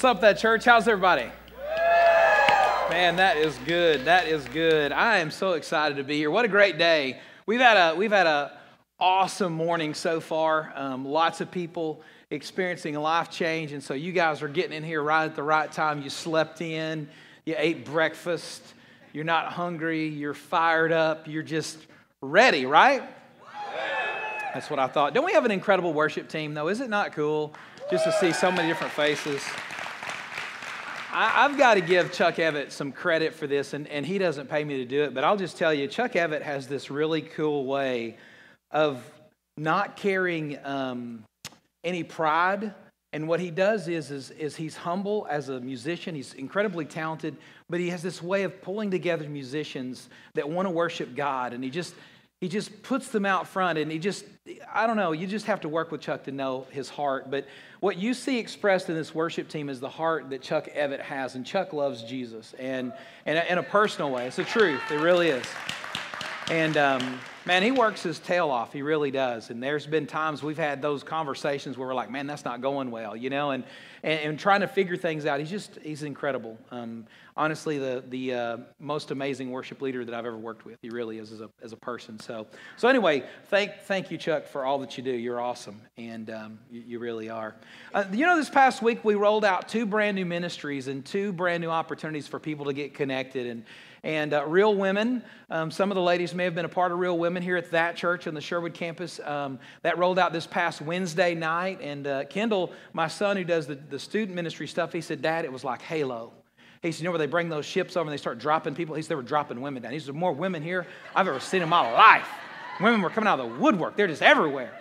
What's up, that church? How's everybody? Man, that is good. That is good. I am so excited to be here. What a great day. We've had a we've had a awesome morning so far. Um, lots of people experiencing a life change, and so you guys are getting in here right at the right time. You slept in, you ate breakfast, you're not hungry, you're fired up, you're just ready, right? That's what I thought. Don't we have an incredible worship team, though? Is it not cool just to see so many different faces? I, have got to give Chuck Evett some credit for this, and, and he doesn't pay me to do it, but I'll just tell you, Chuck Evett has this really cool way of not carrying um, any pride. And what he does is, is, is he's humble as a musician. He's incredibly talented, but he has this way of pulling together musicians that want to worship God. And he just, he just puts them out front and he just i don't know you just have to work with chuck to know his heart. But what you see expressed in this worship team is the heart that chuck evett has and chuck loves jesus and, and in a personal way. It's the truth. It really is. And um, man he works his tail off. He really does. And there's been times we've had those conversations where we're like man that's not going well you know? And and, and trying to figure things out he's just he's incredible um, honestly the, the uh, most amazing worship leader that I've ever worked with. He really is as a, as a person. So, so anyway, thank, thank you, Chuck, for all that you do. You're awesome, and um, you, you, really are. Uh, you know, this past week we rolled out two brand new ministries and two brand new opportunities for people to get connected. And, and uh, Real Women, um, some of the ladies may have been a part of Real Women here at that church on the Sherwood campus. Um, that rolled out this past Wednesday night. And uh, Kendall, my son who does the, the student ministry stuff, he said, Dad, it was like Halo. He said, You know where they bring those ships over and they start dropping people? He said, They were dropping women down. He said, More women here I've ever seen in my life. Women were coming out of the woodwork, they're just everywhere.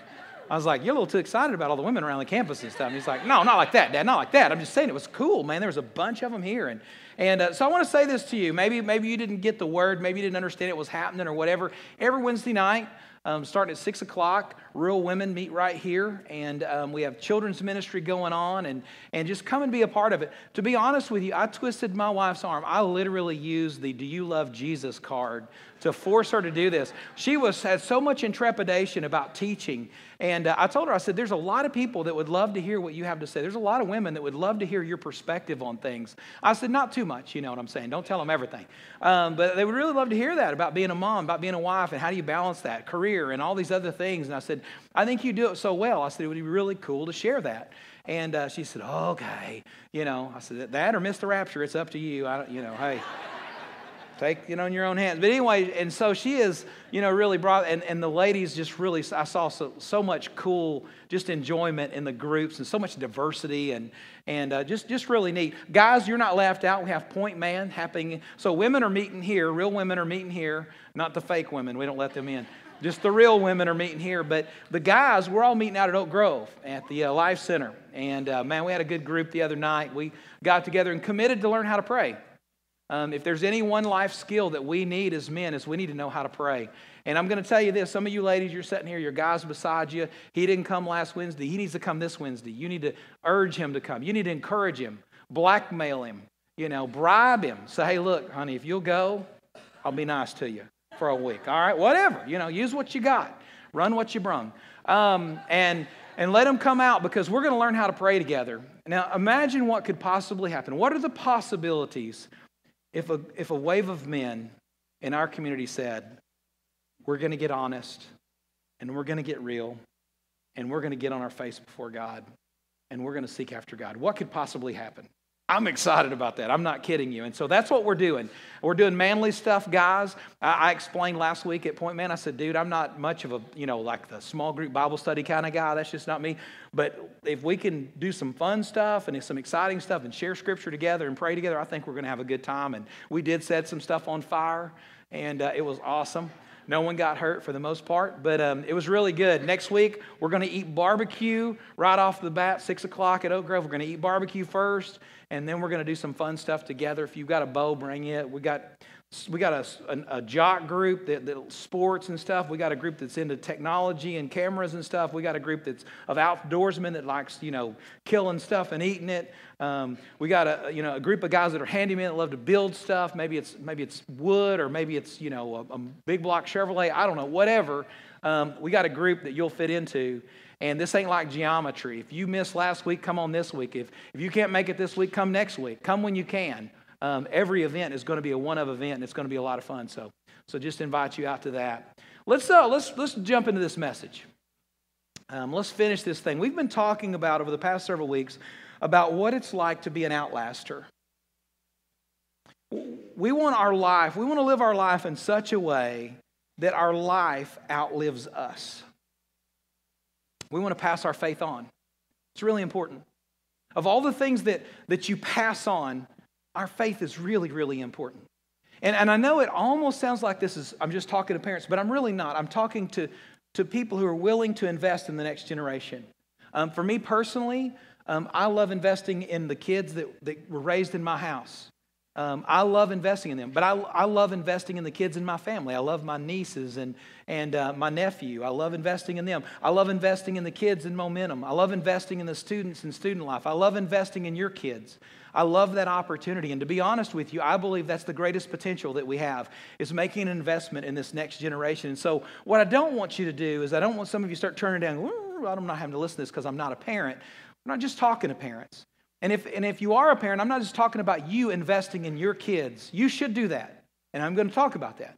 I was like, You're a little too excited about all the women around the campus and stuff. And he's like, No, not like that, Dad, not like that. I'm just saying it was cool, man. There was a bunch of them here. And, and uh, so I want to say this to you. Maybe, maybe you didn't get the word, maybe you didn't understand it was happening or whatever. Every Wednesday night, um, starting at 6 o'clock. Real women meet right here, and um, we have children's ministry going on, and, and just come and be a part of it. To be honest with you, I twisted my wife's arm. I literally used the Do You Love Jesus card to force her to do this. She was had so much intrepidation about teaching. And uh, I told her, I said, there's a lot of people that would love to hear what you have to say. There's a lot of women that would love to hear your perspective on things. I said, not too much, you know what I'm saying? Don't tell them everything. Um, but they would really love to hear that about being a mom, about being a wife, and how do you balance that, career, and all these other things. And I said, I think you do it so well. I said, it would be really cool to share that. And uh, she said, okay. You know, I said, that or miss the rapture, it's up to you. I don't, you know, hey take it on your own hands. But anyway, and so she is, you know, really brought, and, and the ladies just really, I saw so, so much cool, just enjoyment in the groups and so much diversity and, and uh, just, just really neat. Guys, you're not left out. We have Point Man happening. So women are meeting here, real women are meeting here, not the fake women. We don't let them in. Just the real women are meeting here. But the guys, we're all meeting out at Oak Grove at the uh, Life Center. And uh, man, we had a good group the other night. We got together and committed to learn how to pray. Um, if there's any one life skill that we need as men, is we need to know how to pray. And I'm going to tell you this: some of you ladies, you're sitting here, your guy's beside you. He didn't come last Wednesday. He needs to come this Wednesday. You need to urge him to come. You need to encourage him, blackmail him, you know, bribe him. Say, hey, look, honey, if you'll go, I'll be nice to you for a week. All right, whatever. You know, use what you got, run what you brung, um, and and let him come out because we're going to learn how to pray together. Now, imagine what could possibly happen. What are the possibilities if a, if a wave of men in our community said, we're going to get honest and we're going to get real and we're going to get on our face before God and we're going to seek after God, what could possibly happen? I'm excited about that. I'm not kidding you. And so that's what we're doing. We're doing manly stuff, guys. I, explained last week at Point Man, I said, dude, I'm not much of a, you know, like the small group Bible study kind of guy. That's just not me. But if we can do some fun stuff and some exciting stuff and share scripture together and pray together, I think we're going to have a good time. And we did set some stuff on fire, and uh, it was awesome. No one got hurt for the most part, but um, it was really good. Next week, we're going to eat barbecue right off the bat, 6 o'clock at Oak Grove. We're going to eat barbecue first, and then we're going to do some fun stuff together. If you've got a bow, bring it. We got we got a, a, a, jock group that, that sports and stuff. We got a group that's into technology and cameras and stuff. We got a group that's of outdoorsmen that likes, you know, killing stuff and eating it. Um, we got a, you know, a group of guys that are handymen that love to build stuff. Maybe it's, maybe it's wood or maybe it's, you know, a, a big block Chevrolet. I don't know, whatever. Um, we got a group that you'll fit into. And this ain't like geometry. If you missed last week, come on this week. If, if you can't make it this week, come next week. Come when you can. Um, every event is going to be a one of event, and it's going to be a lot of fun. So, so just invite you out to that. Let's, uh, let's, let's jump into this message. Um, let's finish this thing. We've been talking about over the past several weeks about what it's like to be an outlaster. We want our life, we want to live our life in such a way that our life outlives us. We want to pass our faith on. It's really important. Of all the things that, that you pass on, our faith is really, really important. And, and I know it almost sounds like this is, I'm just talking to parents, but I'm really not. I'm talking to, to people who are willing to invest in the next generation. Um, for me personally, um, I love investing in the kids that, that were raised in my house. Um, I love investing in them, but I, I love investing in the kids in my family. I love my nieces and, and uh, my nephew. I love investing in them. I love investing in the kids in momentum. I love investing in the students in student life. I love investing in your kids. I love that opportunity. And to be honest with you, I believe that's the greatest potential that we have is making an investment in this next generation. And so what I don't want you to do is I don't want some of you start turning down, I'm not having to listen to this because I'm not a parent. I'm not just talking to parents. And if, and if you are a parent, I'm not just talking about you investing in your kids. You should do that. And I'm going to talk about that.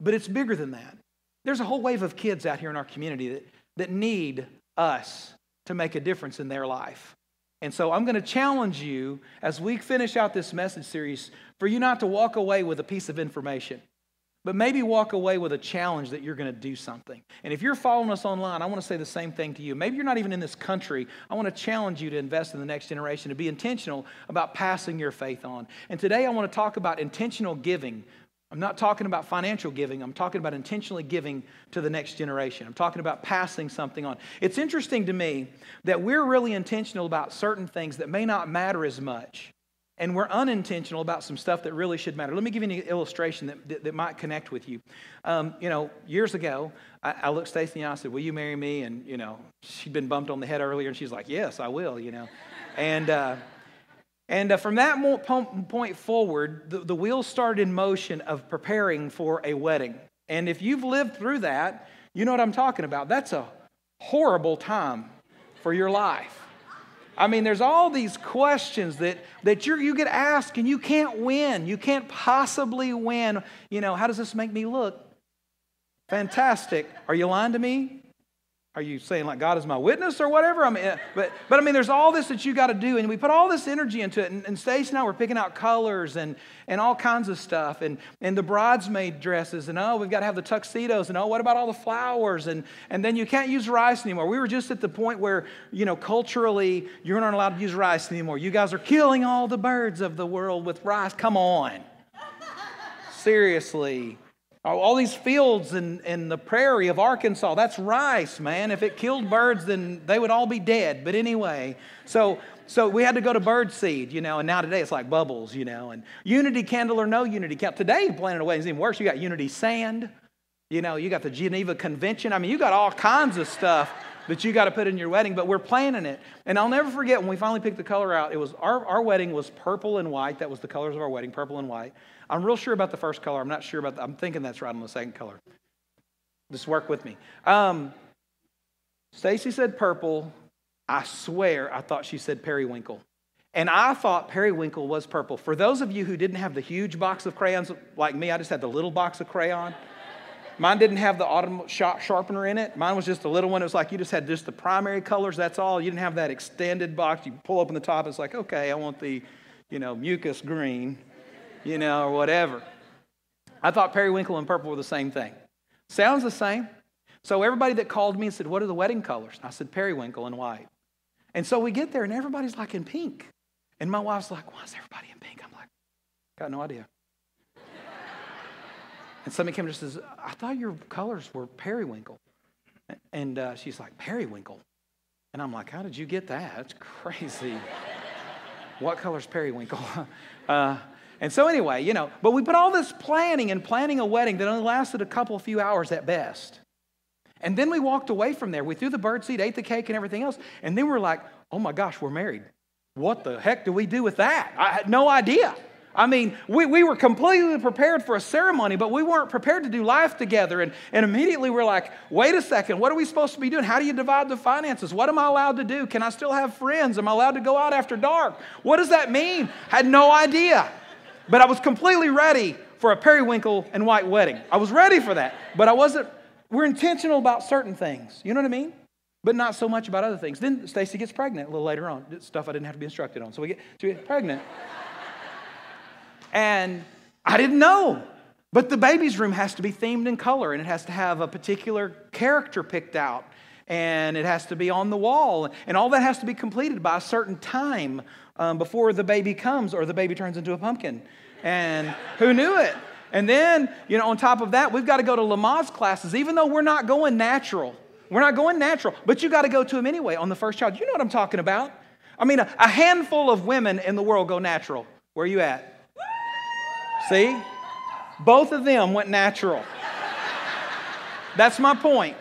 But it's bigger than that. There's a whole wave of kids out here in our community that, that need us to make a difference in their life. And so I'm going to challenge you as we finish out this message series for you not to walk away with a piece of information. But maybe walk away with a challenge that you're going to do something. And if you're following us online, I want to say the same thing to you. Maybe you're not even in this country. I want to challenge you to invest in the next generation, to be intentional about passing your faith on. And today I want to talk about intentional giving. I'm not talking about financial giving, I'm talking about intentionally giving to the next generation. I'm talking about passing something on. It's interesting to me that we're really intentional about certain things that may not matter as much and we're unintentional about some stuff that really should matter. Let me give you an illustration that, that, that might connect with you. Um, you know, years ago, I, I looked Stacy and I said, Will you marry me? And, you know, she'd been bumped on the head earlier, and she's like, Yes, I will, you know. and, uh, and uh, from that point forward, the, the wheels started in motion of preparing for a wedding. And if you've lived through that, you know what I'm talking about. That's a horrible time for your life. I mean, there's all these questions that, that you you get asked and you can't win. You can't possibly win. You know, how does this make me look? Fantastic. Are you lying to me? Are you saying like God is my witness or whatever? I mean, uh, but, but I mean, there's all this that you got to do, and we put all this energy into it. And, and Stace and I were picking out colors and, and all kinds of stuff, and, and the bridesmaid dresses, and oh, we've got to have the tuxedos, and oh, what about all the flowers? And, and then you can't use rice anymore. We were just at the point where, you know, culturally, you're not allowed to use rice anymore. You guys are killing all the birds of the world with rice. Come on. Seriously. All these fields in, in the prairie of Arkansas, that's rice, man. If it killed birds, then they would all be dead. But anyway, so so we had to go to bird seed, you know, and now today it's like bubbles, you know, and unity candle or no unity candle. Today, planning a wedding is even worse. You got unity sand, you know, you got the Geneva Convention. I mean, you got all kinds of stuff that you got to put in your wedding, but we're planning it. And I'll never forget when we finally picked the color out, it was our, our wedding was purple and white. That was the colors of our wedding, purple and white. I'm real sure about the first color. I'm not sure about the, I'm thinking that's right on the second color. Just work with me. Um, Stacy said purple. I swear I thought she said periwinkle. And I thought periwinkle was purple. For those of you who didn't have the huge box of crayons like me, I just had the little box of crayon. Mine didn't have the autumn sharpener in it. Mine was just a little one. It was like you just had just the primary colors. That's all. You didn't have that extended box. You pull open the top. It's like, okay, I want the, you know, mucus green you know, or whatever. I thought periwinkle and purple were the same thing. Sounds the same. So everybody that called me and said, What are the wedding colors? I said, Periwinkle and white. And so we get there and everybody's like in pink. And my wife's like, Why is everybody in pink? I'm like, Got no idea. and somebody came and says, I thought your colors were periwinkle. And uh, she's like, Periwinkle. And I'm like, How did you get that? That's crazy. what color's periwinkle? uh, and so, anyway, you know, but we put all this planning and planning a wedding that only lasted a couple, few hours at best. And then we walked away from there. We threw the bird seed, ate the cake, and everything else. And then we're like, oh my gosh, we're married. What the heck do we do with that? I had no idea. I mean, we, we were completely prepared for a ceremony, but we weren't prepared to do life together. And, and immediately we're like, wait a second, what are we supposed to be doing? How do you divide the finances? What am I allowed to do? Can I still have friends? Am I allowed to go out after dark? What does that mean? Had no idea. But I was completely ready for a periwinkle and white wedding. I was ready for that, but I wasn't. We're intentional about certain things. You know what I mean? But not so much about other things. Then Stacy gets pregnant a little later on. Stuff I didn't have to be instructed on. So we get, so we get pregnant. And I didn't know. But the baby's room has to be themed in color and it has to have a particular character picked out and it has to be on the wall. And all that has to be completed by a certain time um, before the baby comes or the baby turns into a pumpkin. And who knew it? And then, you know, on top of that, we've got to go to Lamaze classes, even though we're not going natural. We're not going natural, but you got to go to them anyway on the first child. You know what I'm talking about? I mean, a, a handful of women in the world go natural. Where are you at? See? Both of them went natural. That's my point.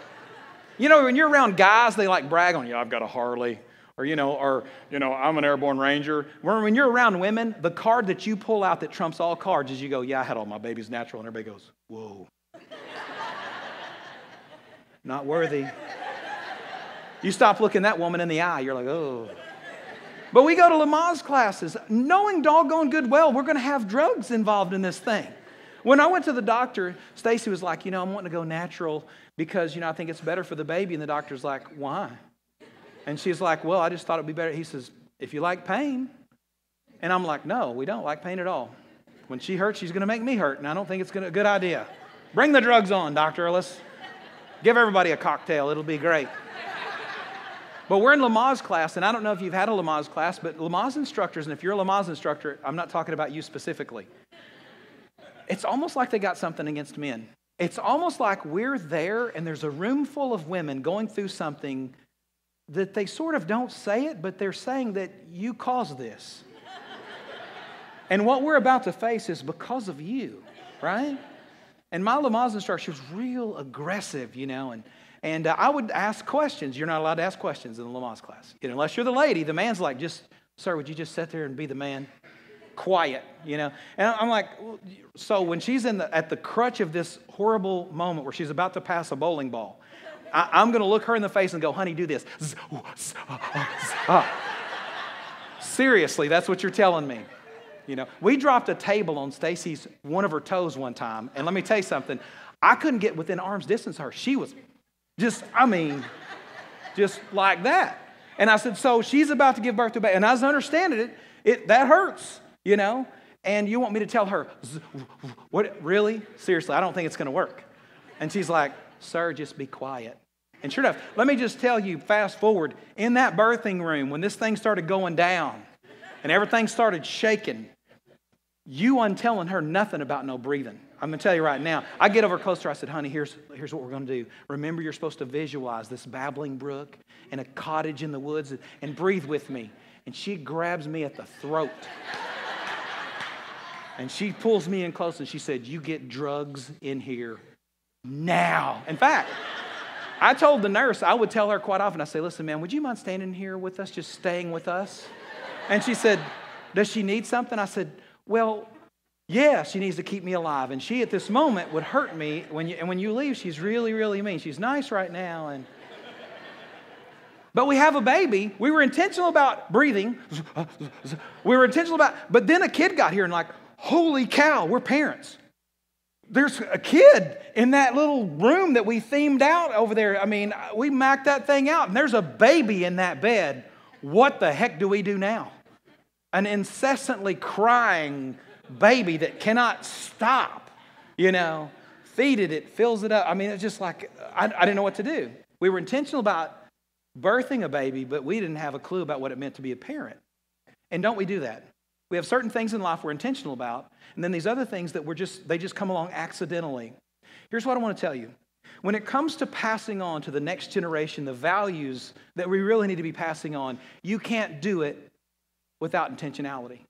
You know, when you're around guys, they like brag on you. I've got a Harley. Or, you know, or, you know, I'm an airborne ranger. When you're around women, the card that you pull out that trumps all cards is you go, yeah, I had all my babies natural. And everybody goes, whoa. Not worthy. You stop looking that woman in the eye, you're like, oh. But we go to Lamaze classes, knowing doggone good well we're going to have drugs involved in this thing. When I went to the doctor, Stacy was like, you know, I'm wanting to go natural because, you know, I think it's better for the baby. And the doctor's like, why? And she's like, well, I just thought it'd be better. He says, if you like pain. And I'm like, no, we don't like pain at all. When she hurts, she's going to make me hurt. And I don't think it's gonna, a good idea. Bring the drugs on, doctor. Let's give everybody a cocktail. It'll be great. But we're in Lamaze class, and I don't know if you've had a Lamaze class, but Lamaze instructors, and if you're a Lamaze instructor, I'm not talking about you specifically. It's almost like they got something against men. It's almost like we're there, and there's a room full of women going through something that they sort of don't say it, but they're saying that you caused this. and what we're about to face is because of you, right? And my Lamaze instructor was real aggressive, you know, and and uh, I would ask questions. You're not allowed to ask questions in the Lamaze class. You know, unless you're the lady, the man's like, just, sir, would you just sit there and be the man? Quiet, you know? And I'm like, so when she's in the, at the crutch of this horrible moment where she's about to pass a bowling ball, I, am going to look her in the face and go, honey, do this. Uh, uh, uh. Seriously, that's what you're telling me. You know, we dropped a table on Stacy's one of her toes one time, and let me tell you something. I couldn't get within arm's distance of her. She was just, I mean, just like that. And I said, so she's about to give birth to a baby. And as I understand it, it that hurts, you know? And you want me to tell her, what, really? Seriously, I don't think it's going to work. And she's like, sir, just be quiet. And sure enough, let me just tell you, fast forward, in that birthing room, when this thing started going down and everything started shaking, you wasn't telling her nothing about no breathing. I'm going to tell you right now. I get over closer. I said, honey, here's, here's what we're going to do. Remember, you're supposed to visualize this babbling brook and a cottage in the woods and breathe with me. And she grabs me at the throat. and she pulls me in close and she said, You get drugs in here now. In fact, I told the nurse, I would tell her quite often, I say, Listen, man, would you mind standing here with us, just staying with us? And she said, Does she need something? I said, Well, yeah, she needs to keep me alive. And she, at this moment, would hurt me. When you, and when you leave, she's really, really mean. She's nice right now. And, but we have a baby. We were intentional about breathing. We were intentional about, but then a kid got here and like, holy cow, we're parents. There's a kid in that little room that we themed out over there. I mean, we macked that thing out, and there's a baby in that bed. What the heck do we do now? An incessantly crying baby that cannot stop, you know, feed it, it fills it up. I mean, it's just like, I, I didn't know what to do. We were intentional about birthing a baby, but we didn't have a clue about what it meant to be a parent. And don't we do that? We have certain things in life we're intentional about, and then these other things that we're just, they just come along accidentally. Here's what I want to tell you. When it comes to passing on to the next generation the values that we really need to be passing on, you can't do it without intentionality.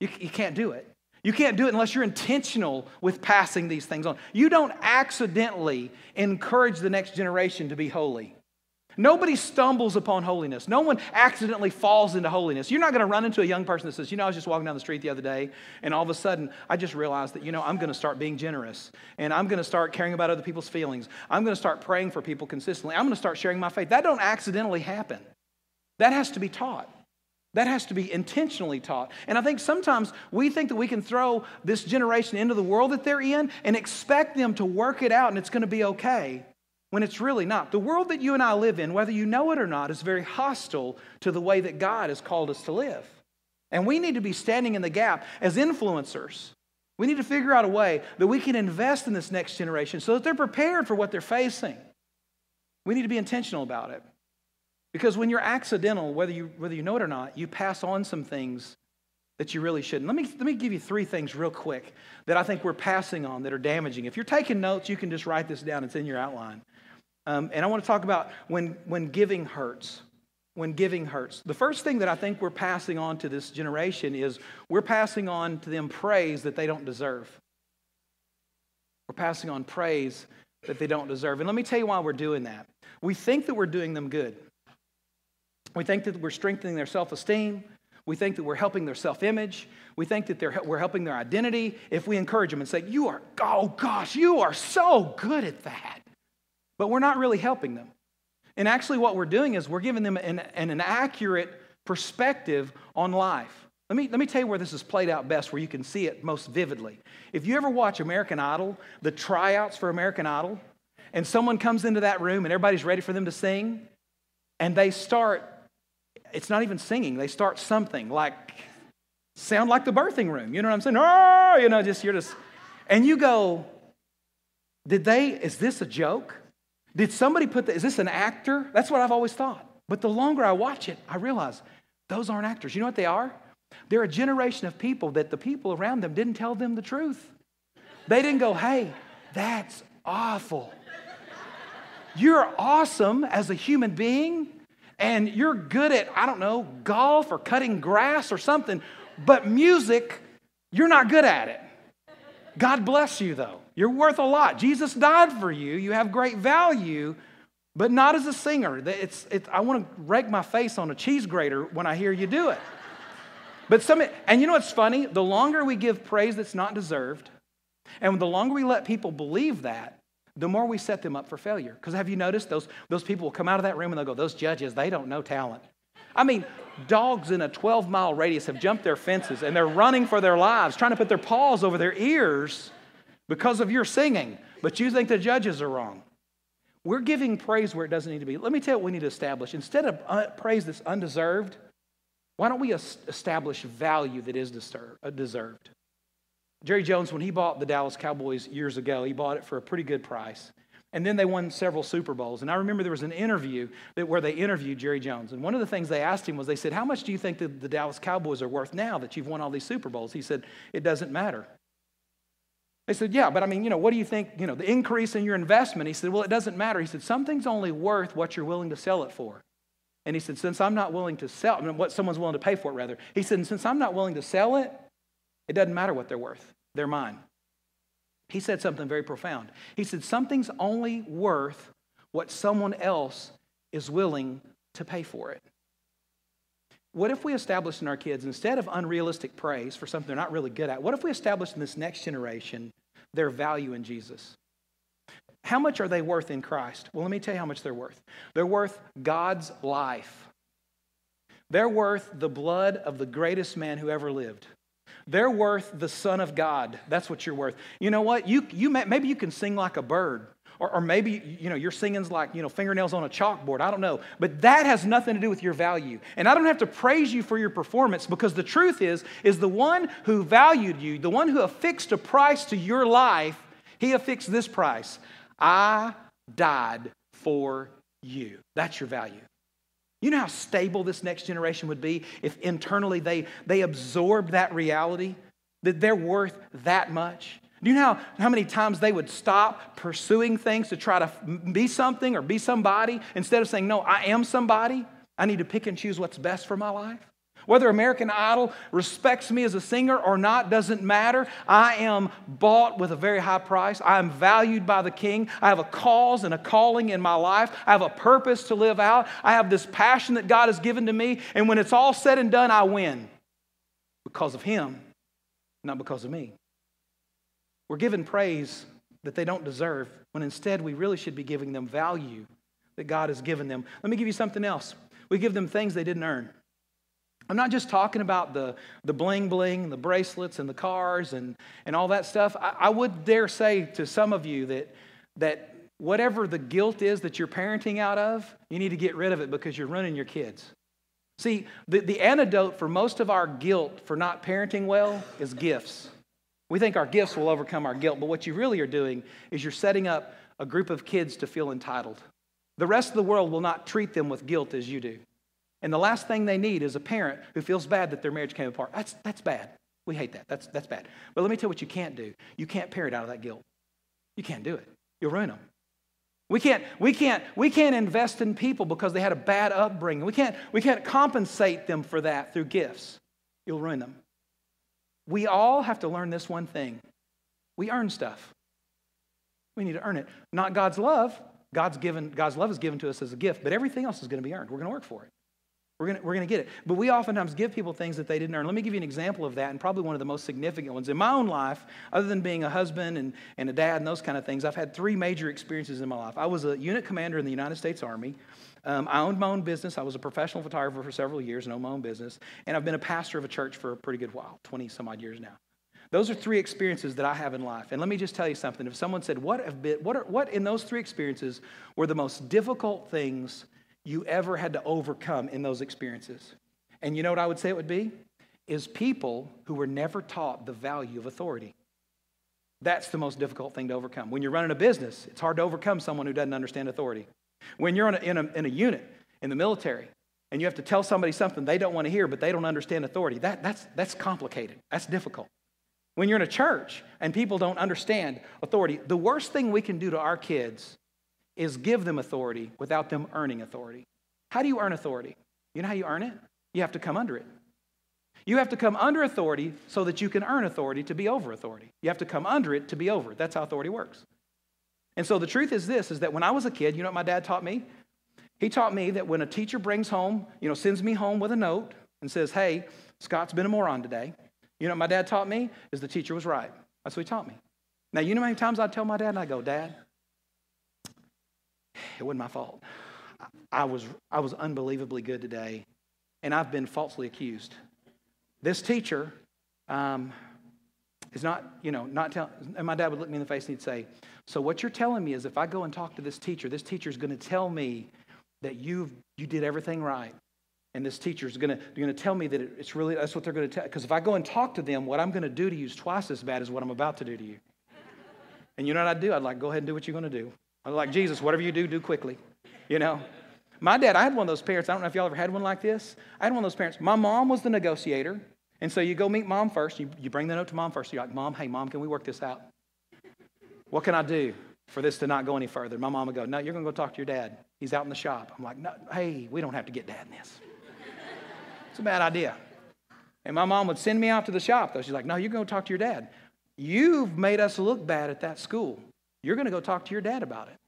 You, you can't do it. You can't do it unless you're intentional with passing these things on. You don't accidentally encourage the next generation to be holy. Nobody stumbles upon holiness. No one accidentally falls into holiness. You're not going to run into a young person that says, You know, I was just walking down the street the other day, and all of a sudden, I just realized that, you know, I'm going to start being generous, and I'm going to start caring about other people's feelings. I'm going to start praying for people consistently. I'm going to start sharing my faith. That don't accidentally happen. That has to be taught. That has to be intentionally taught. And I think sometimes we think that we can throw this generation into the world that they're in and expect them to work it out and it's going to be okay when it's really not. The world that you and I live in, whether you know it or not, is very hostile to the way that God has called us to live. And we need to be standing in the gap as influencers. We need to figure out a way that we can invest in this next generation so that they're prepared for what they're facing. We need to be intentional about it. Because when you're accidental, whether you, whether you know it or not, you pass on some things that you really shouldn't. Let me, let me give you three things real quick that I think we're passing on that are damaging. If you're taking notes, you can just write this down, it's in your outline. Um, and I want to talk about when, when giving hurts. When giving hurts. The first thing that I think we're passing on to this generation is we're passing on to them praise that they don't deserve. We're passing on praise that they don't deserve. And let me tell you why we're doing that. We think that we're doing them good. We think that we're strengthening their self esteem. We think that we're helping their self image. We think that we're helping their identity if we encourage them and say, You are, oh gosh, you are so good at that. But we're not really helping them. And actually, what we're doing is we're giving them an, an, accurate perspective on life. Let me, let me tell you where this is played out best, where you can see it most vividly. If you ever watch American Idol, the tryouts for American Idol, and someone comes into that room and everybody's ready for them to sing, and they start, it's not even singing, they start something like, sound like the birthing room. You know what I'm saying? Oh, you know, just, you're just, and you go, did they, is this a joke? Did somebody put that? Is this an actor? That's what I've always thought. But the longer I watch it, I realize those aren't actors. You know what they are? They're a generation of people that the people around them didn't tell them the truth. They didn't go, hey, that's awful. You're awesome as a human being, and you're good at, I don't know, golf or cutting grass or something, but music, you're not good at it. God bless you, though. You're worth a lot. Jesus died for you. You have great value, but not as a singer. It's, it's, I want to rake my face on a cheese grater when I hear you do it. But some, and you know what's funny? The longer we give praise that's not deserved, and the longer we let people believe that, the more we set them up for failure. Because have you noticed those, those people will come out of that room and they'll go, Those judges, they don't know talent. I mean, dogs in a 12 mile radius have jumped their fences and they're running for their lives, trying to put their paws over their ears because of your singing, but you think the judges are wrong. We're giving praise where it doesn't need to be. Let me tell you what we need to establish. Instead of uh, praise that's undeserved, why don't we establish value that is uh, deserved? Jerry Jones, when he bought the Dallas Cowboys years ago, he bought it for a pretty good price. And then they won several Super Bowls. And I remember there was an interview that, where they interviewed Jerry Jones. And one of the things they asked him was, they said, How much do you think that the Dallas Cowboys are worth now that you've won all these Super Bowls? He said, It doesn't matter. They said, Yeah, but I mean, you know, what do you think, you know, the increase in your investment? He said, Well, it doesn't matter. He said, Something's only worth what you're willing to sell it for. And he said, Since I'm not willing to sell, I mean, what someone's willing to pay for it, rather. He said, Since I'm not willing to sell it, it doesn't matter what they're worth. They're mine. He said something very profound. He said, Something's only worth what someone else is willing to pay for it. What if we establish in our kids, instead of unrealistic praise for something they're not really good at, what if we establish in this next generation their value in Jesus? How much are they worth in Christ? Well, let me tell you how much they're worth. They're worth God's life. They're worth the blood of the greatest man who ever lived. They're worth the Son of God. That's what you're worth. You know what? You, you may, maybe you can sing like a bird, or, or maybe, you know, your singing's like, you know, fingernails on a chalkboard. I don't know. But that has nothing to do with your value. And I don't have to praise you for your performance because the truth is, is the one who valued you, the one who affixed a price to your life, he affixed this price. I died for you. That's your value. You know how stable this next generation would be if internally they, they absorbed that reality, that they're worth that much? Do you know how, how many times they would stop pursuing things to try to be something or be somebody instead of saying, No, I am somebody? I need to pick and choose what's best for my life? Whether American Idol respects me as a singer or not doesn't matter. I am bought with a very high price. I am valued by the King. I have a cause and a calling in my life. I have a purpose to live out. I have this passion that God has given to me. And when it's all said and done, I win because of Him, not because of me. We're given praise that they don't deserve when instead we really should be giving them value that God has given them. Let me give you something else. We give them things they didn't earn. I'm not just talking about the, the bling bling, the bracelets, and the cars and, and all that stuff. I, I would dare say to some of you that, that whatever the guilt is that you're parenting out of, you need to get rid of it because you're ruining your kids. See, the, the antidote for most of our guilt for not parenting well is gifts. We think our gifts will overcome our guilt, but what you really are doing is you're setting up a group of kids to feel entitled. The rest of the world will not treat them with guilt as you do. And the last thing they need is a parent who feels bad that their marriage came apart. That's, that's bad. We hate that. That's, that's bad. But let me tell you what you can't do. You can't parent out of that guilt. You can't do it. You'll ruin them. We can't, we, can't, we can't invest in people because they had a bad upbringing. We can't, we can't compensate them for that through gifts. You'll ruin them. We all have to learn this one thing we earn stuff. We need to earn it. Not God's love. God's, given, God's love is given to us as a gift, but everything else is going to be earned. We're going to work for it. We're going we're gonna get it. But we oftentimes give people things that they didn't earn. Let me give you an example of that, and probably one of the most significant ones. In my own life, other than being a husband and, and a dad and those kind of things, I've had three major experiences in my life. I was a unit commander in the United States Army. Um, I owned my own business. I was a professional photographer for several years and owned my own business. And I've been a pastor of a church for a pretty good while 20 some odd years now. Those are three experiences that I have in life. And let me just tell you something. If someone said, What, have been, what, are, what in those three experiences were the most difficult things you ever had to overcome in those experiences? And you know what I would say it would be? Is people who were never taught the value of authority. That's the most difficult thing to overcome. When you're running a business, it's hard to overcome someone who doesn't understand authority. When you're in a, in a, in a unit in the military and you have to tell somebody something they don't want to hear, but they don't understand authority, that, that's, that's complicated. That's difficult. When you're in a church and people don't understand authority, the worst thing we can do to our kids is give them authority without them earning authority. How do you earn authority? You know how you earn it? You have to come under it. You have to come under authority so that you can earn authority to be over authority. You have to come under it to be over it. That's how authority works. And so the truth is this is that when I was a kid, you know what my dad taught me? He taught me that when a teacher brings home, you know, sends me home with a note and says, "Hey, Scott's been a moron today." You know what my dad taught me? Is the teacher was right. That's what he taught me. Now, you know how many times I'd tell my dad and I go, "Dad, it wasn't my fault. I was I was unbelievably good today and I've been falsely accused. This teacher um, is not, you know, not telling, and my dad would look me in the face and he'd say, So what you're telling me is if I go and talk to this teacher, this teacher is going to tell me that you've, you did everything right. And this teacher is going to, going to tell me that it's really, that's what they're going to tell. Because if I go and talk to them, what I'm going to do to you is twice as bad as what I'm about to do to you. And you know what I'd do? I'd like, go ahead and do what you're going to do. I'm like, Jesus, whatever you do, do quickly. You know? My dad, I had one of those parents. I don't know if y'all ever had one like this. I had one of those parents. My mom was the negotiator. And so you go meet mom first. You, you bring the note to mom first. You're like, Mom, hey, mom, can we work this out? What can I do for this to not go any further? My mom would go, No, you're going to go talk to your dad. He's out in the shop. I'm like, No, hey, we don't have to get dad in this. It's a bad idea. And my mom would send me out to the shop, though. She's like, No, you're going to talk to your dad. You've made us look bad at that school. You're going to go talk to your dad about it.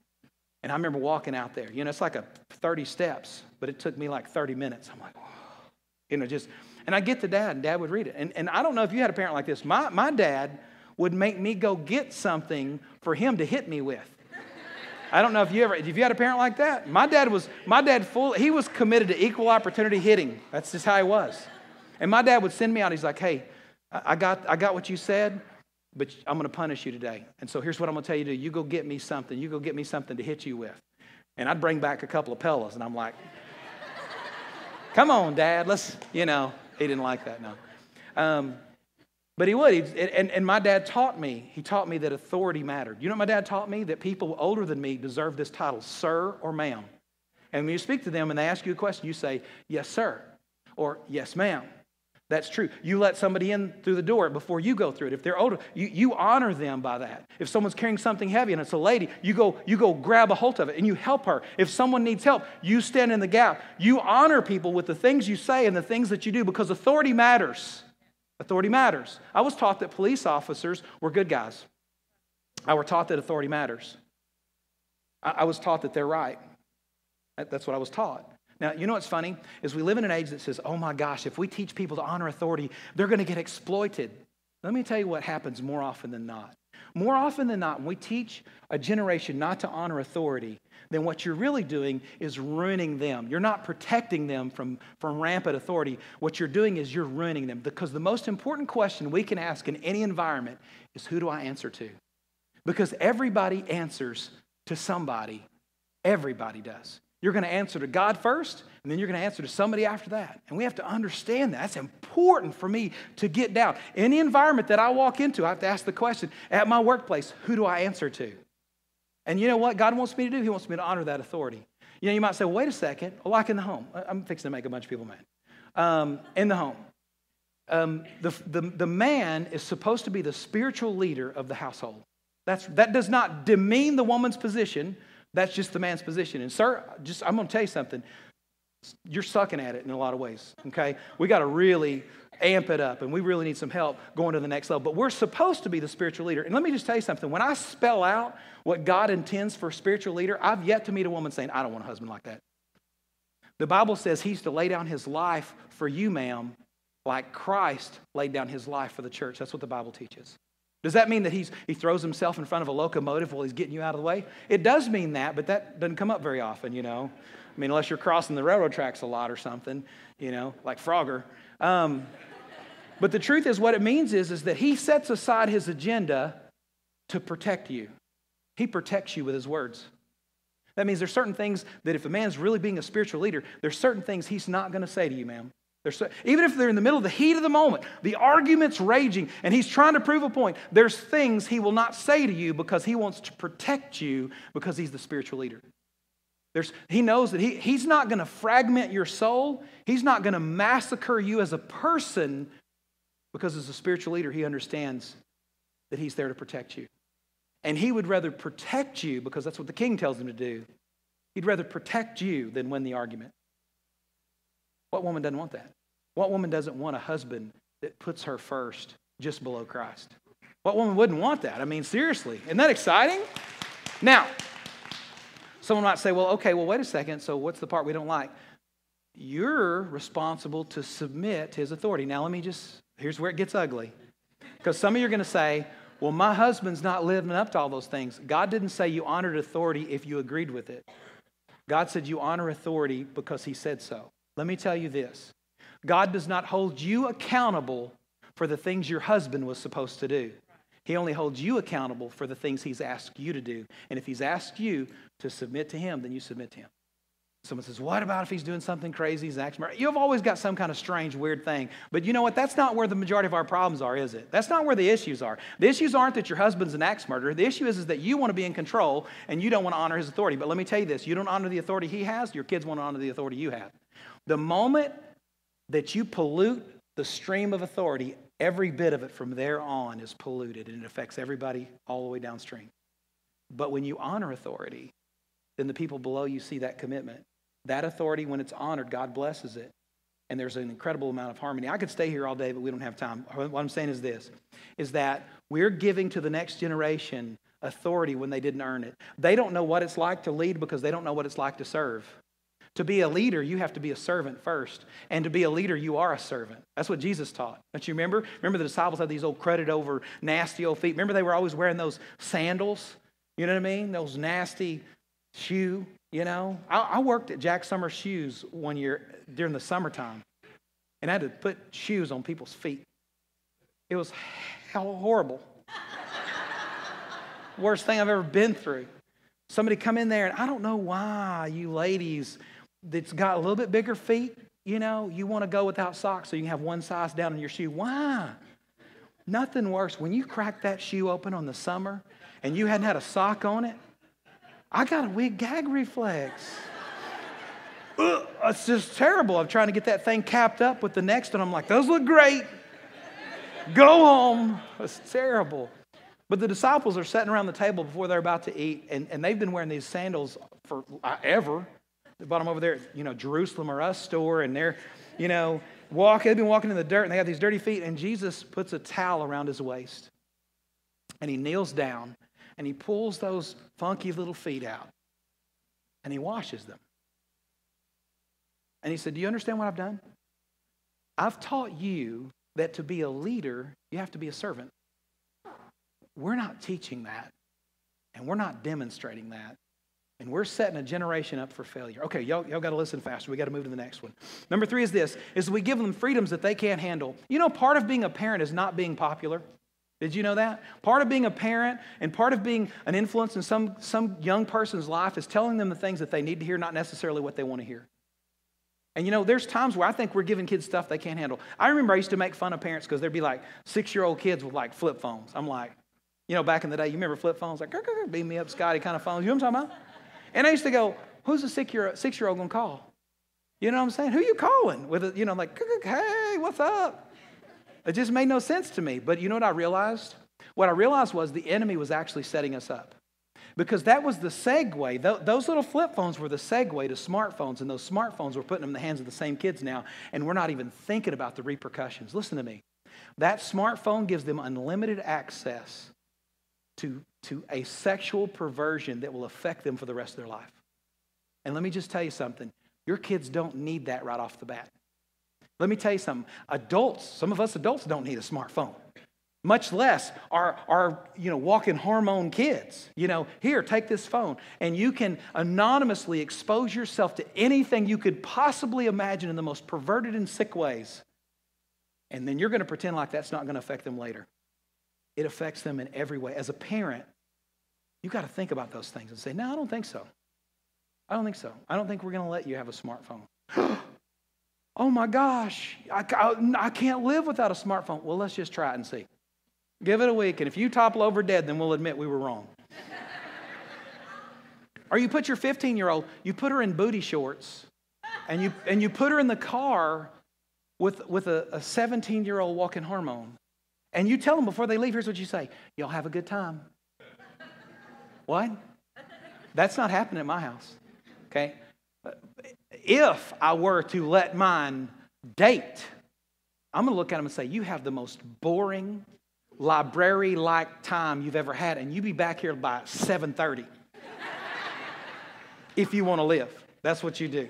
And I remember walking out there. You know, it's like a 30 steps, but it took me like 30 minutes. I'm like, you know, just, and I get to dad, and dad would read it. And, and I don't know if you had a parent like this. My, my dad would make me go get something for him to hit me with. I don't know if you ever, if you had a parent like that. My dad was, my dad full, he was committed to equal opportunity hitting. That's just how he was. And my dad would send me out. He's like, hey, I got, I got what you said but I'm going to punish you today. And so here's what I'm going to tell you to do. You go get me something. You go get me something to hit you with. And I'd bring back a couple of pillows, and I'm like, come on, Dad, let's, you know, he didn't like that, no. Um, but he would. He, and, and my dad taught me, he taught me that authority mattered. You know my dad taught me? That people older than me deserve this title, sir or ma'am. And when you speak to them and they ask you a question, you say, yes, sir, or yes, ma'am. That's true. You let somebody in through the door before you go through it. If they're older, you, you honor them by that. If someone's carrying something heavy and it's a lady, you go, you go grab a hold of it and you help her. If someone needs help, you stand in the gap. You honor people with the things you say and the things that you do because authority matters. Authority matters. I was taught that police officers were good guys. I was taught that authority matters. I, I was taught that they're right. That's what I was taught. Now, you know what's funny? Is we live in an age that says, oh my gosh, if we teach people to honor authority, they're going to get exploited. Let me tell you what happens more often than not. More often than not, when we teach a generation not to honor authority, then what you're really doing is ruining them. You're not protecting them from, from rampant authority. What you're doing is you're ruining them. Because the most important question we can ask in any environment is who do I answer to? Because everybody answers to somebody. Everybody does. You're going to answer to God first, and then you're going to answer to somebody after that. And we have to understand that. That's important for me to get down. Any environment that I walk into, I have to ask the question at my workplace, who do I answer to? And you know what God wants me to do? He wants me to honor that authority. You know, you might say, well, wait a second, like in the home. I'm fixing to make a bunch of people mad. Um, in the home. Um, the, the, the man is supposed to be the spiritual leader of the household. That's, that does not demean the woman's position that's just the man's position. And, sir, just I'm going to tell you something. You're sucking at it in a lot of ways, okay? We got to really amp it up, and we really need some help going to the next level. But we're supposed to be the spiritual leader. And let me just tell you something. When I spell out what God intends for a spiritual leader, I've yet to meet a woman saying, I don't want a husband like that. The Bible says he's to lay down his life for you, ma'am, like Christ laid down his life for the church. That's what the Bible teaches. Does that mean that he's, he throws himself in front of a locomotive while he's getting you out of the way? It does mean that, but that doesn't come up very often, you know. I mean, unless you're crossing the railroad tracks a lot or something, you know, like Frogger. Um, but the truth is, what it means is, is that he sets aside his agenda to protect you. He protects you with his words. That means there's certain things that if a man's really being a spiritual leader, there's certain things he's not going to say to you, ma'am. So, even if they're in the middle of the heat of the moment, the argument's raging, and he's trying to prove a point, there's things he will not say to you because he wants to protect you because he's the spiritual leader. There's, he knows that he, he's not going to fragment your soul, he's not going to massacre you as a person because as a spiritual leader, he understands that he's there to protect you. And he would rather protect you because that's what the king tells him to do. He'd rather protect you than win the argument. What woman doesn't want that? What woman doesn't want a husband that puts her first just below Christ? What woman wouldn't want that? I mean, seriously, isn't that exciting? Now, someone might say, well, okay, well, wait a second. So, what's the part we don't like? You're responsible to submit to his authority. Now, let me just, here's where it gets ugly. Because some of you are going to say, well, my husband's not living up to all those things. God didn't say you honored authority if you agreed with it. God said you honor authority because he said so. Let me tell you this God does not hold you accountable for the things your husband was supposed to do. He only holds you accountable for the things he's asked you to do. And if he's asked you to submit to him, then you submit to him. Someone says, What about if he's doing something crazy? He's acting You've always got some kind of strange, weird thing. But you know what? That's not where the majority of our problems are, is it? That's not where the issues are. The issues aren't that your husband's an axe murderer. The issue is, is that you want to be in control and you don't want to honor his authority. But let me tell you this you don't honor the authority he has, your kids want to honor the authority you have. The moment that you pollute the stream of authority, every bit of it from there on is polluted and it affects everybody all the way downstream. But when you honor authority, then the people below you see that commitment. That authority, when it's honored, God blesses it. And there's an incredible amount of harmony. I could stay here all day, but we don't have time. What I'm saying is this is that we're giving to the next generation authority when they didn't earn it. They don't know what it's like to lead because they don't know what it's like to serve. To be a leader, you have to be a servant first. And to be a leader, you are a servant. That's what Jesus taught. Don't you remember? Remember the disciples had these old crudted over, nasty old feet. Remember they were always wearing those sandals? You know what I mean? Those nasty shoe, you know? I, I worked at Jack Summer Shoes one year during the summertime. And I had to put shoes on people's feet. It was horrible. Worst thing I've ever been through. Somebody come in there, and I don't know why you ladies that's got a little bit bigger feet, you know, you want to go without socks so you can have one size down in your shoe. Why? Nothing worse. When you crack that shoe open on the summer and you hadn't had a sock on it, I got a weak gag reflex. Ugh, it's just terrible. I'm trying to get that thing capped up with the next one. I'm like, those look great. Go home. It's terrible. But the disciples are sitting around the table before they're about to eat, and, and they've been wearing these sandals forever. Uh, they bought them over there you know, Jerusalem or us store, and they're, you know, walking, they've been walking in the dirt, and they have these dirty feet, and Jesus puts a towel around his waist. And he kneels down, and he pulls those funky little feet out, and he washes them. And he said, Do you understand what I've done? I've taught you that to be a leader, you have to be a servant. We're not teaching that, and we're not demonstrating that. And we're setting a generation up for failure. Okay, y'all, y'all got to listen faster. We got to move to the next one. Number three is this: is we give them freedoms that they can't handle. You know, part of being a parent is not being popular. Did you know that? Part of being a parent and part of being an influence in some, some young person's life is telling them the things that they need to hear, not necessarily what they want to hear. And you know, there's times where I think we're giving kids stuff they can't handle. I remember I used to make fun of parents because there'd be like six year old kids with like flip phones. I'm like, you know, back in the day, you remember flip phones, like, beam me up, Scotty kind of phones. You know what I'm talking about? And I used to go, who's a six year, six year old going to call? You know what I'm saying? Who you calling? With a, you know, like, hey, what's up? It just made no sense to me. But you know what I realized? What I realized was the enemy was actually setting us up. Because that was the segue. Those little flip phones were the segue to smartphones, and those smartphones were putting them in the hands of the same kids now, and we're not even thinking about the repercussions. Listen to me. That smartphone gives them unlimited access to, to a sexual perversion that will affect them for the rest of their life. And let me just tell you something your kids don't need that right off the bat. Let me tell you something. Adults, some of us adults don't need a smartphone. Much less our, our you know, walking hormone kids. You know, here, take this phone. And you can anonymously expose yourself to anything you could possibly imagine in the most perverted and sick ways. And then you're going to pretend like that's not going to affect them later it affects them in every way. As a parent, you got to think about those things and say, no, I don't think so. I don't think so. I don't think we're going to let you have a smartphone. oh my gosh, I, I, I, can't live without a smartphone. Well, let's just try it and see. Give it a week, and if you topple over dead, then we'll admit we were wrong. or you put your 15 year old, you put her in booty shorts, and you, and you put her in the car with, with a 17 year old walking hormone. And you tell them before they leave, here's what you say Y'all have a good time. What? That's not happening at my house. Okay? If I were to let mine date, I'm going to look at them and say, You have the most boring, library like time you've ever had, and you be back here by 7:30. if you want to live. That's what you do.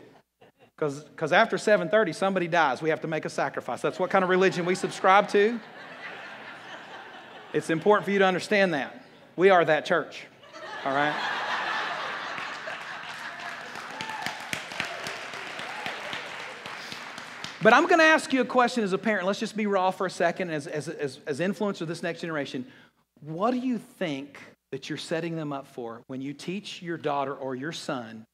Because after 7:30, somebody dies. We have to make a sacrifice. That's what kind of religion we subscribe to. It's important for you to understand that. We are that church, all right? But I'm going to ask you a question as a parent. Let's just be raw for a second as, as, as, as influencer of this next generation. What do you think that you're setting them up for when you teach your daughter or your son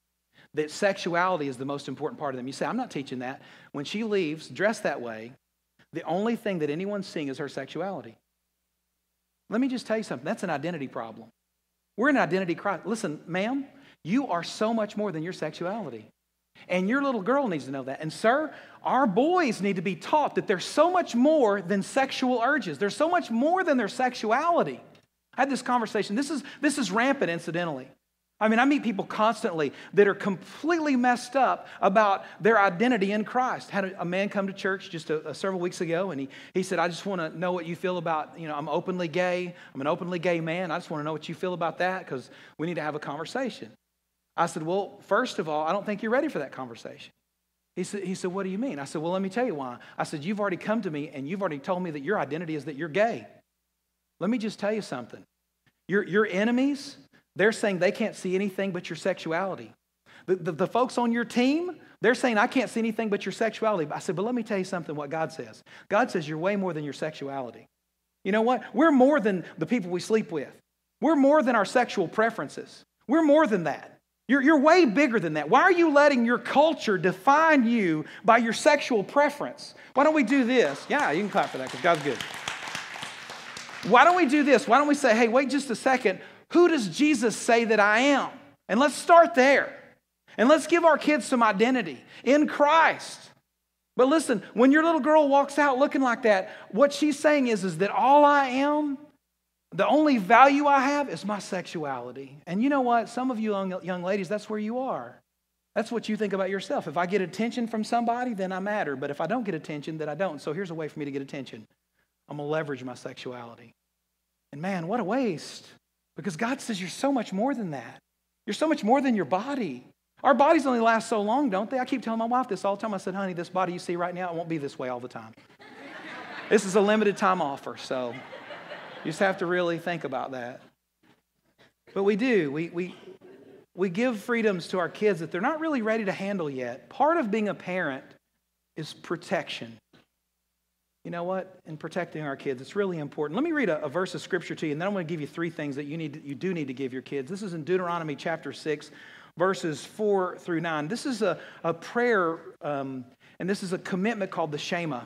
that sexuality is the most important part of them? You say, I'm not teaching that. When she leaves dressed that way, the only thing that anyone's seeing is her sexuality. Let me just tell you something. That's an identity problem. We're in identity crisis. Listen, ma'am, you are so much more than your sexuality. And your little girl needs to know that. And, sir, our boys need to be taught that there's so much more than sexual urges, there's so much more than their sexuality. I had this conversation. This is, this is rampant, incidentally. I mean, I meet people constantly that are completely messed up about their identity in Christ. Had a, a man come to church just a, a several weeks ago, and he, he said, I just want to know what you feel about, you know, I'm openly gay. I'm an openly gay man. I just want to know what you feel about that because we need to have a conversation. I said, Well, first of all, I don't think you're ready for that conversation. He said, he said, What do you mean? I said, Well, let me tell you why. I said, You've already come to me and you've already told me that your identity is that you're gay. Let me just tell you something. Your, your enemies, they're saying they can't see anything but your sexuality. The, the, the, folks on your team, they're saying, I can't see anything but your sexuality. I said, but let me tell you something what God says. God says you're way more than your sexuality. You know what? We're more than the people we sleep with. We're more than our sexual preferences. We're more than that. You're, you're way bigger than that. Why are you letting your culture define you by your sexual preference? Why don't we do this? Yeah, you can clap for that because God's good. Why don't we do this? Why don't we say, hey, wait just a second. Who does Jesus say that I am? And let's start there. And let's give our kids some identity in Christ. But listen, when your little girl walks out looking like that, what she's saying is, is that all I am, the only value I have is my sexuality. And you know what? Some of you young, young ladies, that's where you are. That's what you think about yourself. If I get attention from somebody, then I matter. But if I don't get attention, then I don't. So here's a way for me to get attention I'm going to leverage my sexuality. And man, what a waste. Because God says you're so much more than that. You're so much more than your body. Our bodies only last so long, don't they? I keep telling my wife this all the time. I said, honey, this body you see right now, it won't be this way all the time. this is a limited time offer, so you just have to really think about that. But we do. We, we, we give freedoms to our kids that they're not really ready to handle yet. Part of being a parent is protection. You know what? In protecting our kids, it's really important. Let me read a, a verse of scripture to you, and then I'm going to give you three things that you, need you do need to give your kids. This is in Deuteronomy chapter 6, verses 4 through 9. This is a, a prayer, um, and this is a commitment called the Shema.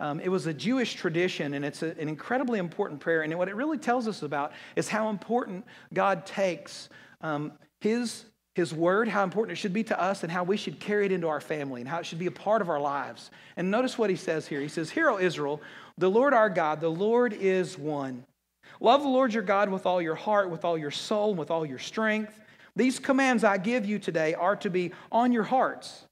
Um, it was a Jewish tradition, and it's a, an incredibly important prayer. And what it really tells us about is how important God takes um, His, His word, how important it should be to us, and how we should carry it into our family, and how it should be a part of our lives. And notice what He says here He says, Hear, O Israel, the Lord our God, the Lord is one. Love the Lord your God with all your heart, with all your soul, with all your strength. These commands I give you today are to be on your hearts.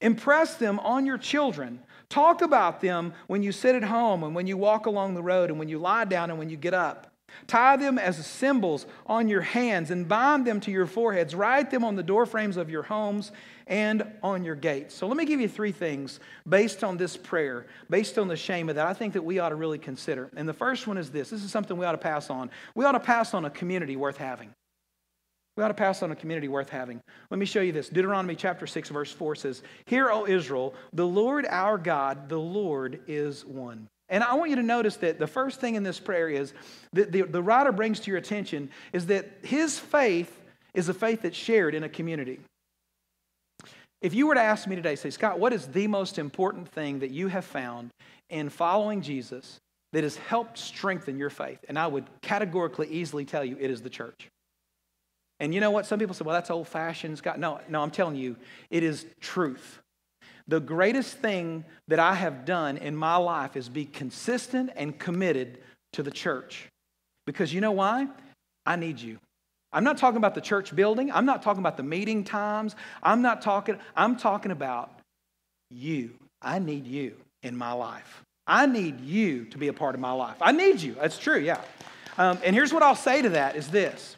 Impress them on your children. Talk about them when you sit at home and when you walk along the road and when you lie down and when you get up. Tie them as symbols on your hands and bind them to your foreheads. Write them on the doorframes of your homes and on your gates. So let me give you three things based on this prayer, based on the Shema that I think that we ought to really consider. And the first one is this. This is something we ought to pass on. We ought to pass on a community worth having. We ought to pass on a community worth having. Let me show you this. Deuteronomy chapter 6, verse 4 says, Hear, O Israel, the Lord our God, the Lord is one. And I want you to notice that the first thing in this prayer is that the, the writer brings to your attention is that his faith is a faith that's shared in a community. If you were to ask me today, say, Scott, what is the most important thing that you have found in following Jesus that has helped strengthen your faith? And I would categorically easily tell you it is the church. And you know what? Some people say, well, that's old fashioned. Scott. No, no, I'm telling you, it is truth. The greatest thing that I have done in my life is be consistent and committed to the church. Because you know why? I need you. I'm not talking about the church building. I'm not talking about the meeting times. I'm not talking, I'm talking about you. I need you in my life. I need you to be a part of my life. I need you. That's true, yeah. Um, and here's what I'll say to that is this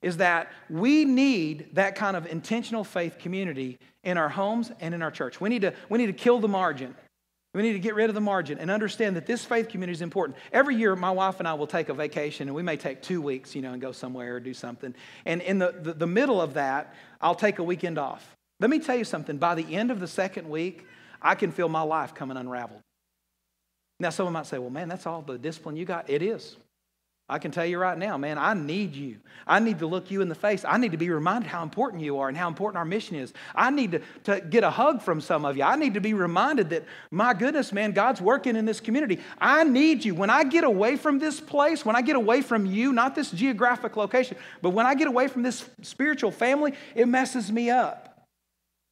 is that we need that kind of intentional faith community in our homes and in our church. We need to, we need to kill the margin. We need to get rid of the margin and understand that this faith community is important. Every year, my wife and I will take a vacation, and we may take two weeks, you know, and go somewhere or do something. And in the, the, the middle of that, I'll take a weekend off. Let me tell you something. By the end of the second week, I can feel my life coming unraveled. Now, someone might say, well, man, that's all the discipline you got. It is. I can tell you right now, man, I need you. I need to look you in the face. I need to be reminded how important you are and how important our mission is. I need to, to get a hug from some of you. I need to be reminded that, my goodness, man, God's working in this community. I need you. When I get away from this place, when I get away from you, not this geographic location, but when I get away from this spiritual family, it messes me up.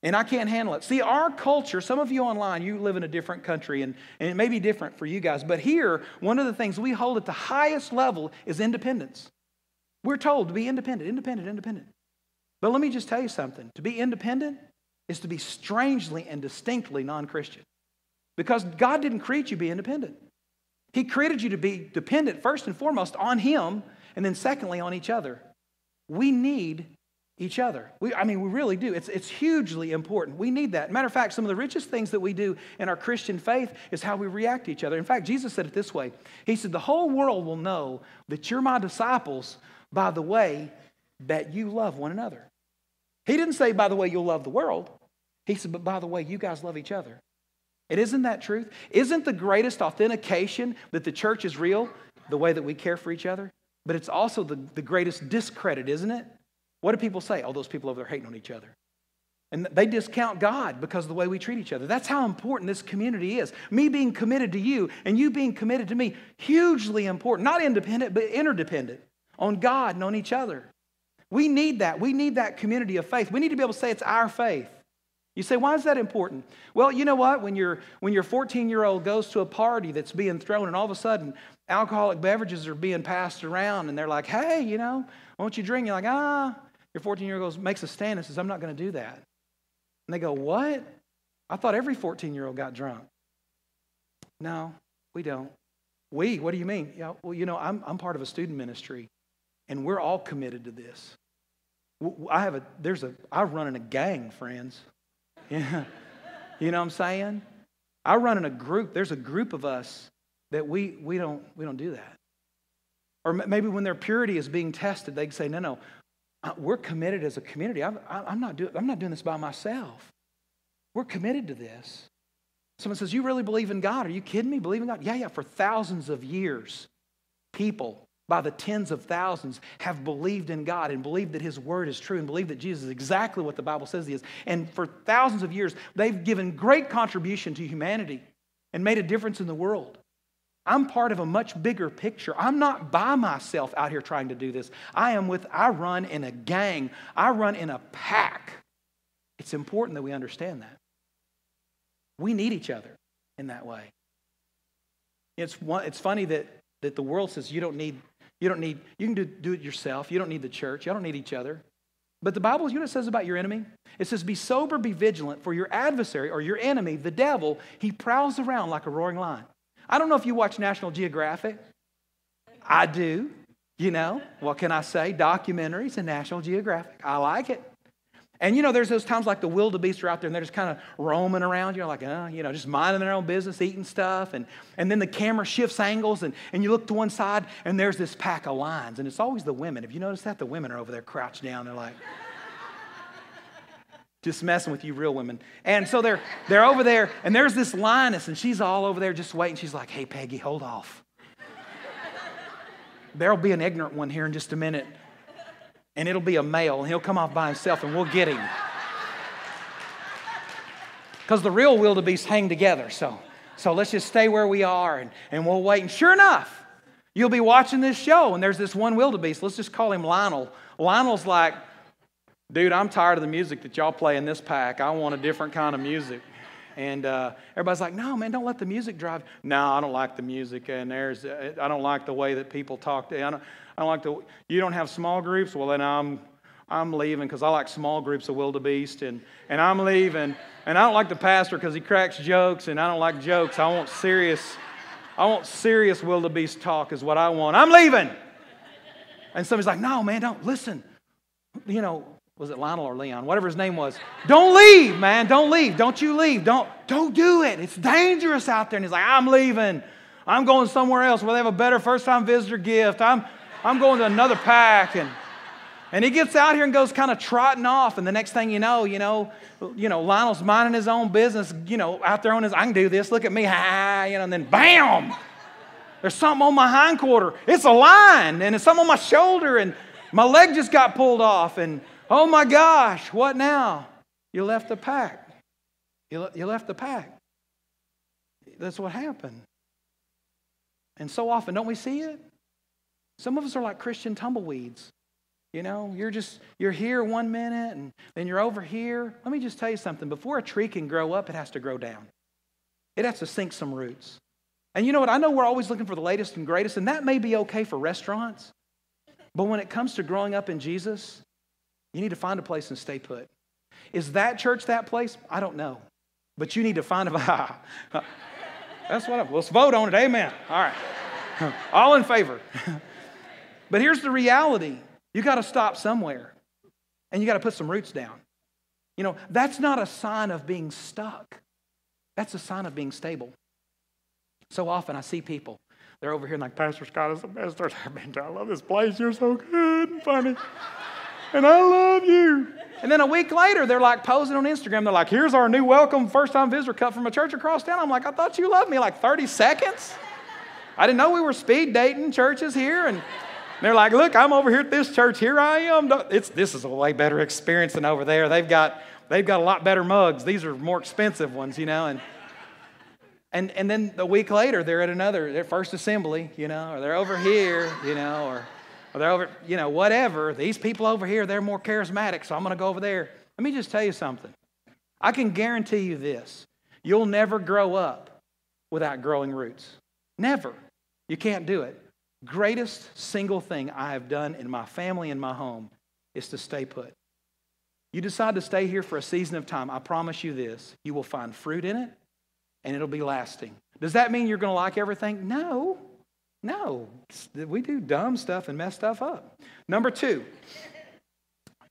And I can't handle it. See, our culture, some of you online, you live in a different country, and, and it may be different for you guys, but here, one of the things we hold at the highest level is independence. We're told to be independent, independent, independent. But let me just tell you something to be independent is to be strangely and distinctly non Christian. Because God didn't create you to be independent, He created you to be dependent, first and foremost, on Him, and then secondly, on each other. We need each other. We, I mean, we really do. It's, it's hugely important. We need that. Matter of fact, some of the richest things that we do in our Christian faith is how we react to each other. In fact, Jesus said it this way He said, The whole world will know that you're my disciples by the way that you love one another. He didn't say, by the way, you'll love the world. He said, but by the way, you guys love each other. And isn't that truth? Isn't the greatest authentication that the church is real the way that we care for each other? But it's also the, the greatest discredit, isn't it? What do people say? Oh, those people over there hating on each other. And they discount God because of the way we treat each other. That's how important this community is. Me being committed to you and you being committed to me, hugely important. Not independent, but interdependent on God and on each other. We need that. We need that community of faith. We need to be able to say it's our faith. You say, why is that important? Well, you know what? When, you when your 14 year old goes to a party that's being thrown, and all of a sudden alcoholic beverages are being passed around, and they're like, hey, you know, won't you drink? You're like, ah. Your 14 year old makes a stand and says, I'm not going to do that. And they go, what? I thought every 14 year old got drunk. No, we don't. We, what do you mean? Yeah, well, you know, I'm, I'm part of a student ministry, and we're all committed to this. I have a, there's a, I run in a gang, friends. Yeah. You know what I'm saying? I run in a group. There's a group of us that we, we, don't, we don't do that. Or maybe when their purity is being tested, they say, no, no, we're committed as a community. I'm, I'm, not, do, I'm not doing this by myself. We're committed to this. Someone says, You really believe in God? Are you kidding me? Believe in God? Yeah, yeah. For thousands of years, people by the tens of thousands have believed in God and believed that His word is true and believed that Jesus is exactly what the Bible says He is. And for thousands of years, they've given great contribution to humanity and made a difference in the world. I'm part of a much bigger picture. I'm not by myself out here trying to do this. I am with, I run in a gang, I run in a pack. It's important that we understand that. We need each other in that way. It's, one, it's funny that, that the world says you don't need, you don't need, you can do, do it yourself. You don't need the church. You don't need each other. But the Bible, you know what it says about your enemy? It says, Be sober, be vigilant, for your adversary or your enemy, the devil, he prowls around like a roaring lion. I don't know if you watch National Geographic. I do. You know, what can I say? Documentaries and National Geographic. I like it. And you know, there's those times like the wildebeest are out there and they're just kind of roaming around, you know, like, uh, you know, just minding their own business, eating stuff. And, and then the camera shifts angles and, and you look to one side and there's this pack of lions. And it's always the women. Have you noticed that? The women are over there crouched down. They're like, just messing with you real women. And so they're, they're over there, and there's this lioness, and she's all over there just waiting. She's like, hey, Peggy, hold off. There'll be an ignorant one here in just a minute, and it'll be a male, and he'll come off by himself, and we'll get him. Because the real wildebeest hang together, so, so let's just stay where we are, and, and we'll wait. And sure enough, you'll be watching this show, and there's this one wildebeest. Let's just call him Lionel. Lionel's like, dude, I'm tired of the music that y'all play in this pack. I want a different kind of music. And uh, everybody's like, no, man, don't let the music drive. No, I don't like the music. And there's, uh, I don't like the way that people talk. To, I don't, I don't like the, you don't have small groups? Well, then I'm, I'm leaving because I like small groups of wildebeest. And, and I'm leaving. And I don't like the pastor because he cracks jokes. And I don't like jokes. I want serious, I want serious wildebeest talk is what I want. I'm leaving. And somebody's like, no, man, don't listen. You know, was it Lionel or Leon? Whatever his name was. Don't leave, man. Don't leave. Don't you leave. Don't, don't do it. It's dangerous out there. And he's like, I'm leaving. I'm going somewhere else where they have a better first time visitor gift. I'm, I'm going to another pack. And, and he gets out here and goes kind of trotting off. And the next thing you know, you know, you know, Lionel's minding his own business, you know, out there on his, I can do this. Look at me. Ha, you know, and then bam, there's something on my hind quarter. It's a line and it's something on my shoulder. And my leg just got pulled off. And Oh my gosh, what now? You left the pack. You, you left the pack. That's what happened. And so often, don't we see it? Some of us are like Christian tumbleweeds. You know, you're just, you're here one minute and then you're over here. Let me just tell you something. Before a tree can grow up, it has to grow down. It has to sink some roots. And you know what? I know we're always looking for the latest and greatest, and that may be okay for restaurants. But when it comes to growing up in Jesus, you need to find a place and stay put. Is that church that place? I don't know. But you need to find a. That's what I, let's vote on it. Amen. All right. All in favor. but here's the reality you got to stop somewhere and you got to put some roots down. You know, that's not a sign of being stuck, that's a sign of being stable. So often I see people, they're over here like, Pastor Scott is the best. I love this place. You're so good and funny and I love you. And then a week later, they're like posing on Instagram. They're like, here's our new welcome first time visitor cut from a church across town. I'm like, I thought you loved me like 30 seconds. I didn't know we were speed dating churches here. And they're like, look, I'm over here at this church. Here I am. It's, this is a way better experience than over there. They've got, they've got a lot better mugs. These are more expensive ones, you know. And, and, and then a week later, they're at another, their first assembly, you know, or they're over here, you know, or Or they're over, you know, whatever. These people over here, they're more charismatic, so I'm going to go over there. Let me just tell you something. I can guarantee you this you'll never grow up without growing roots. Never. You can't do it. Greatest single thing I have done in my family and my home is to stay put. You decide to stay here for a season of time, I promise you this you will find fruit in it and it'll be lasting. Does that mean you're going to like everything? No. No. We do dumb stuff and mess stuff up. Number two,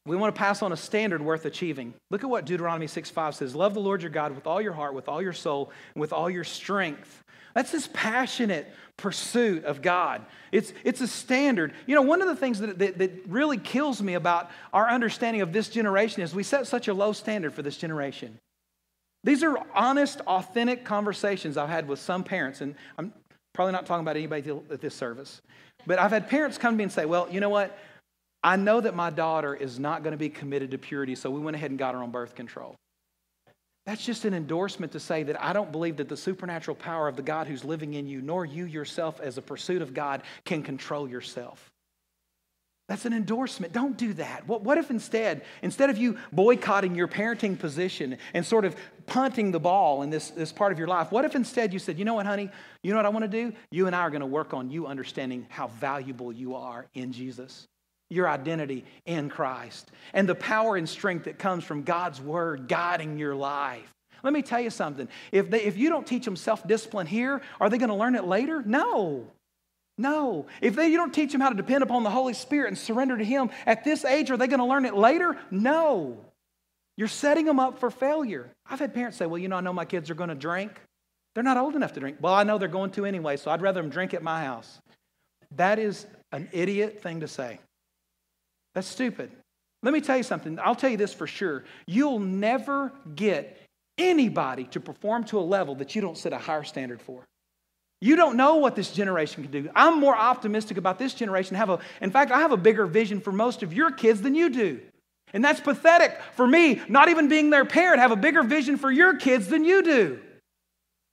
we want to pass on a standard worth achieving. Look at what Deuteronomy 6 5 says Love the Lord your God with all your heart, with all your soul, and with all your strength. That's this passionate pursuit of God. It's, it's a standard. You know, one of the things that, that, that, really kills me about our understanding of this generation is we set such a low standard for this generation. These are honest, authentic conversations I've had with some parents, and I'm probably not talking about anybody at this service, but I've had parents come to me and say, Well, you know what? I know that my daughter is not going to be committed to purity, so we went ahead and got her on birth control. That's just an endorsement to say that I don't believe that the supernatural power of the God who's living in you, nor you yourself as a pursuit of God, can control yourself. That's an endorsement. Don't do that. What, what if instead, instead of you boycotting your parenting position and sort of punting the ball in this, this part of your life, what if instead you said, you know what, honey, you know what I want to do? You and I are going to work on you understanding how valuable you are in Jesus your identity in Christ and the power and strength that comes from God's word guiding your life. Let me tell you something. If, they, if you don't teach them self discipline here, are they going to learn it later? No. No. If they, you don't teach them how to depend upon the Holy Spirit and surrender to Him at this age, are they going to learn it later? No. You're setting them up for failure. I've had parents say, Well, you know, I know my kids are going to drink. They're not old enough to drink. Well, I know they're going to anyway, so I'd rather them drink at my house. That is an idiot thing to say. That's stupid. Let me tell you something. I'll tell you this for sure. You'll never get anybody to perform to a level that you don't set a higher standard for. You don't know what this generation can do. I'm more optimistic about this generation. Have a, in fact, I have a bigger vision for most of your kids than you do. And that's pathetic for me, not even being their parent, have a bigger vision for your kids than you do.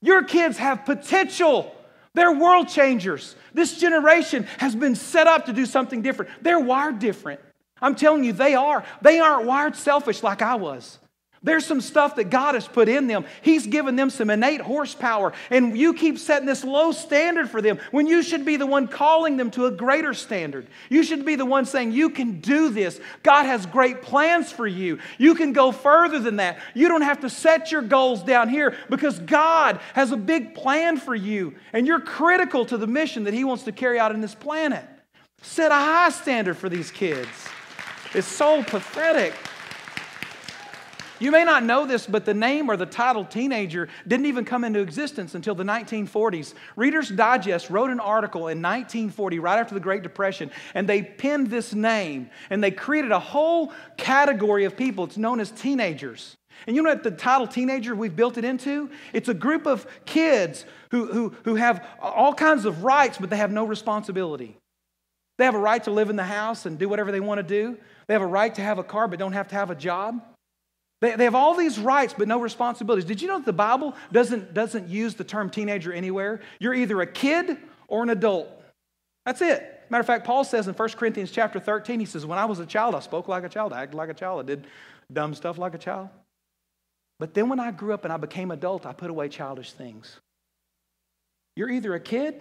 Your kids have potential. They're world changers. This generation has been set up to do something different. They're wired different. I'm telling you, they are. They aren't wired selfish like I was. There's some stuff that God has put in them. He's given them some innate horsepower, and you keep setting this low standard for them when you should be the one calling them to a greater standard. You should be the one saying, You can do this. God has great plans for you. You can go further than that. You don't have to set your goals down here because God has a big plan for you, and you're critical to the mission that He wants to carry out in this planet. Set a high standard for these kids. It's so pathetic. You may not know this, but the name or the title teenager didn't even come into existence until the 1940s. Reader's Digest wrote an article in 1940, right after the Great Depression, and they pinned this name and they created a whole category of people. It's known as teenagers. And you know what the title teenager we've built it into? It's a group of kids who, who, who have all kinds of rights, but they have no responsibility. They have a right to live in the house and do whatever they want to do. They have a right to have a car, but don't have to have a job. They, they have all these rights, but no responsibilities. Did you know that the Bible doesn't, doesn't use the term teenager anywhere? You're either a kid or an adult. That's it. Matter of fact, Paul says in 1 Corinthians chapter 13, he says, When I was a child, I spoke like a child, I acted like a child, I did dumb stuff like a child. But then when I grew up and I became adult, I put away childish things. You're either a kid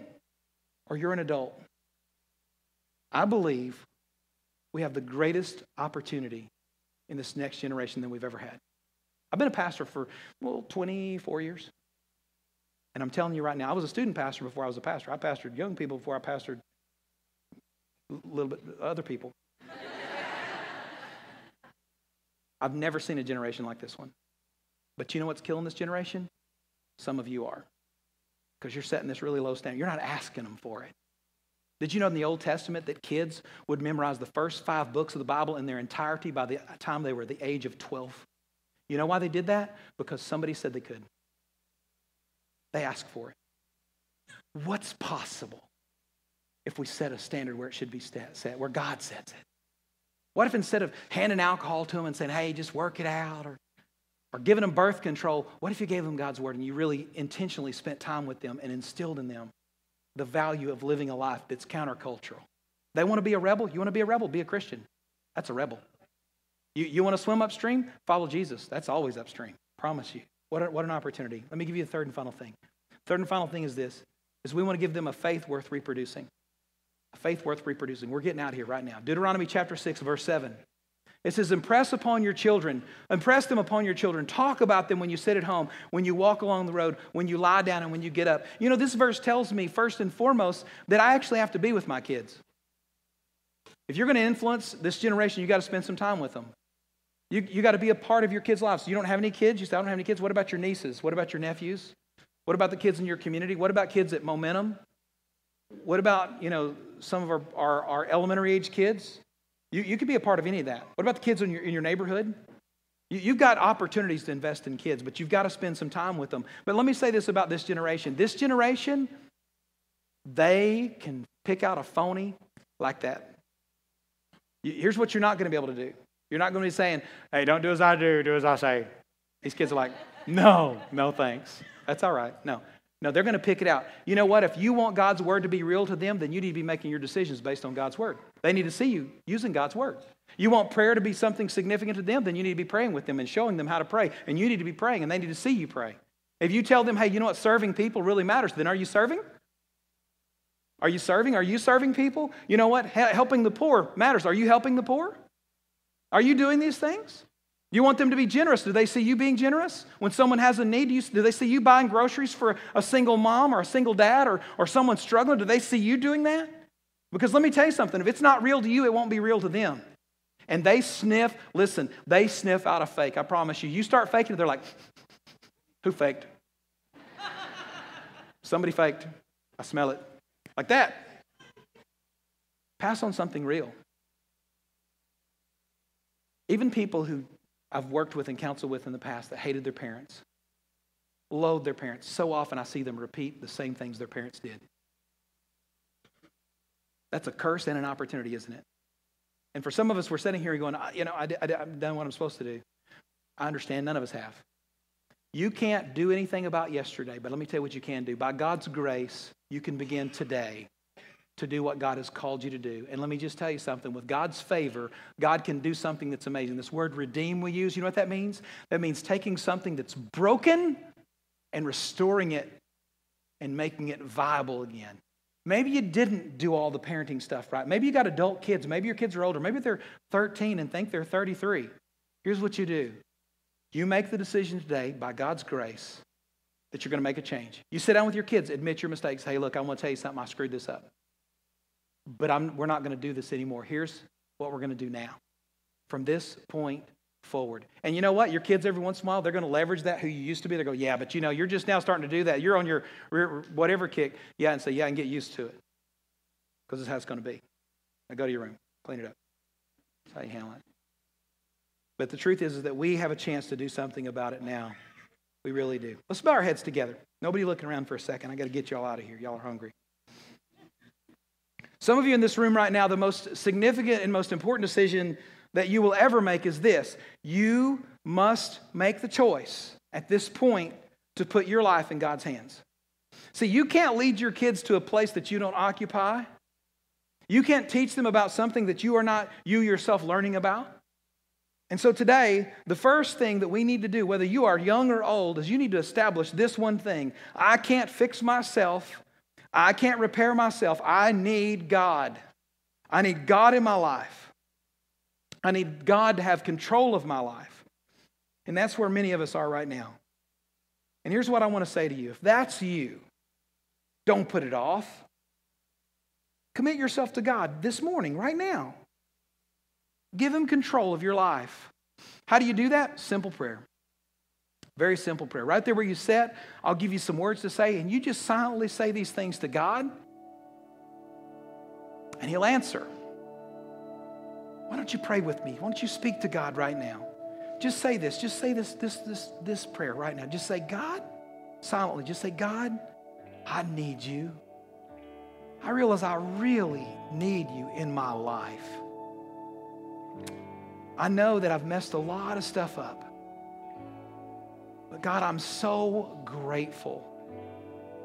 or you're an adult. I believe we have the greatest opportunity in this next generation than we've ever had. I've been a pastor for, well, 24 years. And I'm telling you right now, I was a student pastor before I was a pastor. I pastored young people before I pastored a little bit other people. I've never seen a generation like this one. But you know what's killing this generation? Some of you are. Because you're setting this really low standard. You're not asking them for it. Did you know in the Old Testament that kids would memorize the first five books of the Bible in their entirety by the time they were the age of 12? You know why they did that? Because somebody said they could. They asked for it. What's possible if we set a standard where it should be set, where God sets it? What if instead of handing alcohol to them and saying, hey, just work it out, or, or giving them birth control, what if you gave them God's word and you really intentionally spent time with them and instilled in them the value of living a life that's countercultural, They want to be a rebel. You want to be a rebel? Be a Christian. That's a rebel. You, you want to swim upstream? Follow Jesus. That's always upstream. Promise you. What, a, what an opportunity. Let me give you a third and final thing. Third and final thing is this, is we want to give them a faith worth reproducing. A faith worth reproducing. We're getting out here right now. Deuteronomy chapter 6, verse 7. It says, impress upon your children, impress them upon your children. Talk about them when you sit at home, when you walk along the road, when you lie down, and when you get up. You know, this verse tells me, first and foremost, that I actually have to be with my kids. If you're going to influence this generation, you got to spend some time with them. You, you got to be a part of your kids' lives. You don't have any kids? You say, I don't have any kids. What about your nieces? What about your nephews? What about the kids in your community? What about kids at Momentum? What about, you know, some of our, our, our elementary age kids? You, you could be a part of any of that. What about the kids in your, in your neighborhood? You, you've got opportunities to invest in kids, but you've got to spend some time with them. But let me say this about this generation this generation, they can pick out a phony like that. Here's what you're not going to be able to do. You're not going to be saying, hey, don't do as I do, do as I say. These kids are like, no, no thanks. That's all right. No. No, they're going to pick it out. You know what? If you want God's word to be real to them, then you need to be making your decisions based on God's word. They need to see you using God's word. You want prayer to be something significant to them, then you need to be praying with them and showing them how to pray. And you need to be praying, and they need to see you pray. If you tell them, hey, you know what? Serving people really matters, then are you serving? Are you serving? Are you serving people? You know what? Helping the poor matters. Are you helping the poor? Are you doing these things? You want them to be generous. Do they see you being generous? When someone has a need, do, you, do, they see you buying groceries for a single mom or a single dad or, or someone struggling? Do they see you doing that? Because let me tell you something if it's not real to you, it won't be real to them. And they sniff, listen, they sniff out a fake. I promise you. You start faking they're like, who faked? Somebody faked. I smell it. Like that. Pass on something real. Even people who I've worked with and counseled with in the past that hated their parents, loathed their parents. So often I see them repeat the same things their parents did. That's a curse and an opportunity, isn't it? And for some of us, we're sitting here going, you know, I, I, I've done what I'm supposed to do. I understand none of us have. You can't do anything about yesterday, but let me tell you what you can do. By God's grace, you can begin today to do what God has called you to do. And let me just tell you something with God's favor, God can do something that's amazing. This word redeem we use, you know what that means? That means taking something that's broken and restoring it and making it viable again. Maybe you didn't do all the parenting stuff right. Maybe you got adult kids. Maybe your kids are older. Maybe they're 13 and think they're 33. Here's what you do you make the decision today, by God's grace, that you're going to make a change. You sit down with your kids, admit your mistakes. Hey, look, I want to tell you something. I screwed this up but I'm, we're not going to do this anymore. Here's what we're going to do now. From this point forward. And you know what? Your kids, every once in a while, they're going to leverage that who you used to be. They go, yeah, but you know, you're just now starting to do that. You're on your whatever kick. Yeah, and say, yeah, and get used to it. Because this is how it's going to be. Now go to your room, clean it up. That's how you handle it. But the truth is, is that we have a chance to do something about it now. We really do. Let's bow our heads together. Nobody looking around for a second. I got to get y'all out of here. Y'all are hungry. Some of you in this room right now, the most significant and most important decision that you will ever make is this you must make the choice at this point to put your life in God's hands. See, you can't lead your kids to a place that you don't occupy. You can't teach them about something that you are not you yourself learning about. And so today, the first thing that we need to do, whether you are young or old, is you need to establish this one thing I can't fix myself. I can't repair myself. I need God. I need God in my life. I need God to have control of my life. And that's where many of us are right now. And here's what I want to say to you if that's you, don't put it off. Commit yourself to God this morning, right now. Give Him control of your life. How do you do that? Simple prayer. Very simple prayer. Right there where you sit, I'll give you some words to say, and you just silently say these things to God, and He'll answer. Why don't you pray with me? Why don't you speak to God right now? Just say this. Just say this, this, this, this prayer right now. Just say, God, silently, just say, God, I need you. I realize I really need you in my life. I know that I've messed a lot of stuff up. But God, I'm so grateful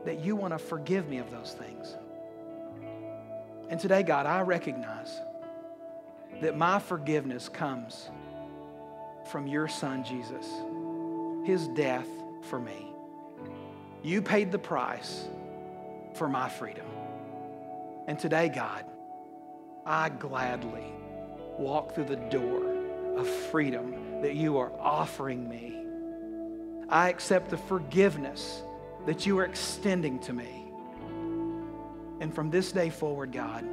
that you want to forgive me of those things. And today, God, I recognize that my forgiveness comes from your Son, Jesus, his death for me. You paid the price for my freedom. And today, God, I gladly walk through the door of freedom that you are offering me. I accept the forgiveness that you are extending to me. And from this day forward, God,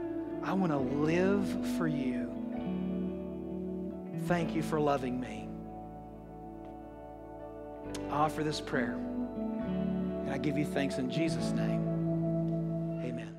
I want to live for you. Thank you for loving me. I offer this prayer, and I give you thanks in Jesus' name. Amen.